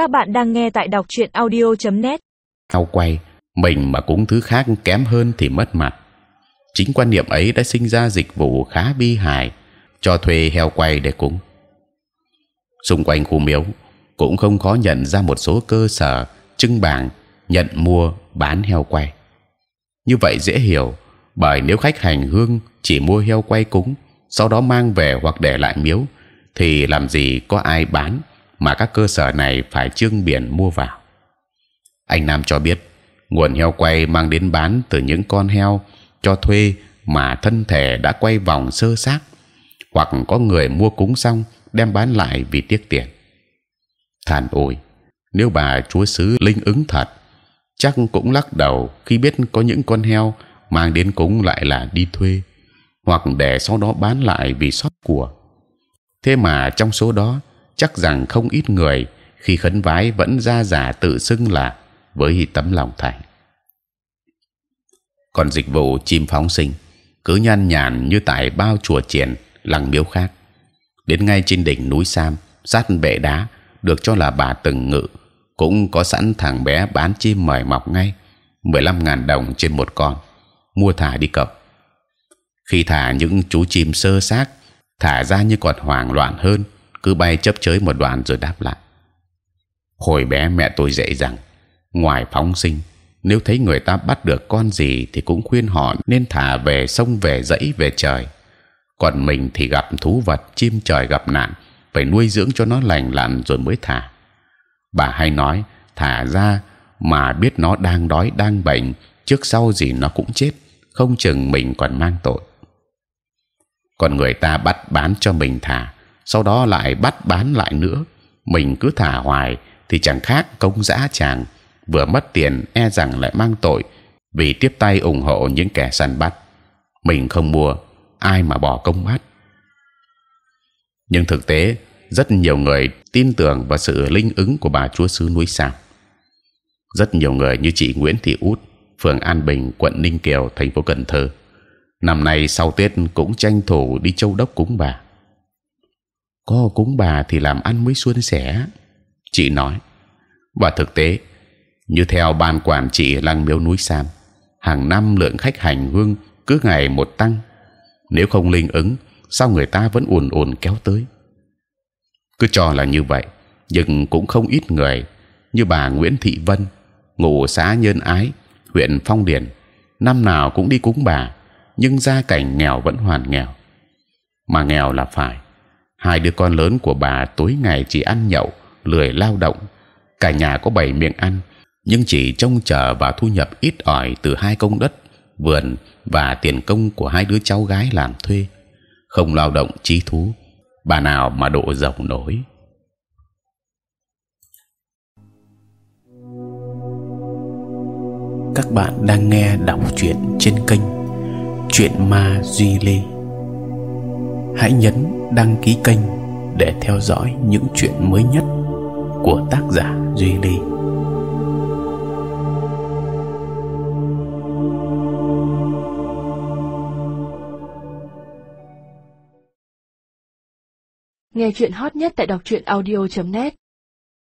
Các bạn đang nghe tại đọc truyện audio.net. Heo quay, mình mà cúng thứ khác kém hơn thì mất mặt. Chính quan niệm ấy đã sinh ra dịch vụ khá bi hài, cho thuê heo quay để cúng. Xung quanh khu miếu cũng không khó nhận ra một số cơ sở trưng bảng nhận mua bán heo quay. Như vậy dễ hiểu, bởi nếu khách hành hương chỉ mua heo quay cúng, sau đó mang về hoặc để lại miếu, thì làm gì có ai bán mà các cơ sở này phải trương biển mua vào. Anh Nam cho biết nguồn heo quay mang đến bán từ những con heo cho thuê mà thân thể đã quay vòng sơ xác, hoặc có người mua cúng xong đem bán lại vì tiếc tiền. Than ôi, nếu bà chúa xứ linh ứng thật, chắc cũng lắc đầu khi biết có những con heo mang đến cúng lại là đi thuê, hoặc để sau đó bán lại vì sót của. Thế mà trong số đó chắc rằng không ít người khi khấn vái vẫn ra giả tự xưng là với tấm lòng thành. Còn dịch vụ chim phóng sinh cứ nhan nhản như tại bao chùa triển lăng miếu khác. Đến ngay trên đỉnh núi Sam, sát bệ đá được cho là bà từng ngự, cũng có sẵn thằng bé bán chim mời mọc ngay 15.000 đồng trên một con, mua thả đi cập khi thả những chú chim sơ xác, thả ra như còn hoảng loạn hơn cứ bay chấp chới một đoạn rồi đáp lại. Hồi bé mẹ tôi dạy rằng, ngoài phóng sinh, nếu thấy người ta bắt được con gì thì cũng khuyên họ nên thả về sông, về dãy, về trời. Còn mình thì gặp thú vật, chim trời gặp nạn, phải nuôi dưỡng cho nó lành lặn rồi mới thả. Bà hay nói, thả ra mà biết nó đang đói, đang bệnh, trước sau gì nó cũng chết, không chừng mình còn mang tội. Còn người ta bắt bán cho mình thả sau đó lại bắt bán lại nữa. Mình cứ thả hoài thì chẳng khác công dã chàng vừa mất tiền e rằng lại mang tội vì tiếp tay ủng hộ những kẻ săn bắt. Mình không mua ai mà bỏ công bắt? Nhưng thực tế rất nhiều người tin tưởng vào sự linh ứng của bà chúa xứ núi Sam. Rất nhiều người như chị Nguyễn Thị Út, phường An Bình, quận Ninh Kiều, thành phố Cần Thơ, năm nay sau Tết cũng tranh thủ đi châu đốc cúng bà. Có cúng bà thì làm ăn mới suôn sẻ. Chị nói. Và thực tế, như theo ban quản trị lăng miếu núi Sam, hàng năm lượng khách hành hương cứ ngày một tăng. Nếu không linh ứng, sao người ta vẫn ùn ùn kéo tới? cứ cho là như vậy nhưng cũng không ít người như bà Nguyễn Thị Vân ngụ xã Nhân Ái huyện Phong Điền năm nào cũng đi cúng bà nhưng gia cảnh nghèo vẫn hoàn nghèo mà nghèo là phải hai đứa con lớn của bà tối ngày chỉ ăn nhậu, lười lao động. Cả nhà có bảy miệng ăn, nhưng chỉ trông chờ vào thu nhập ít ỏi từ hai công đất, vườn và tiền công của hai đứa cháu gái làm thuê. Không lao động trí thú, bà nào mà độ giàu nổi. Các bạn đang nghe đọc truyện trên kênh truyện ma duy lê hãy nhấn đăng ký kênh để theo dõi những chuyện mới nhất của tác giả duy ly. Nghe chuyện hot nhất tại đọc truyện audio.net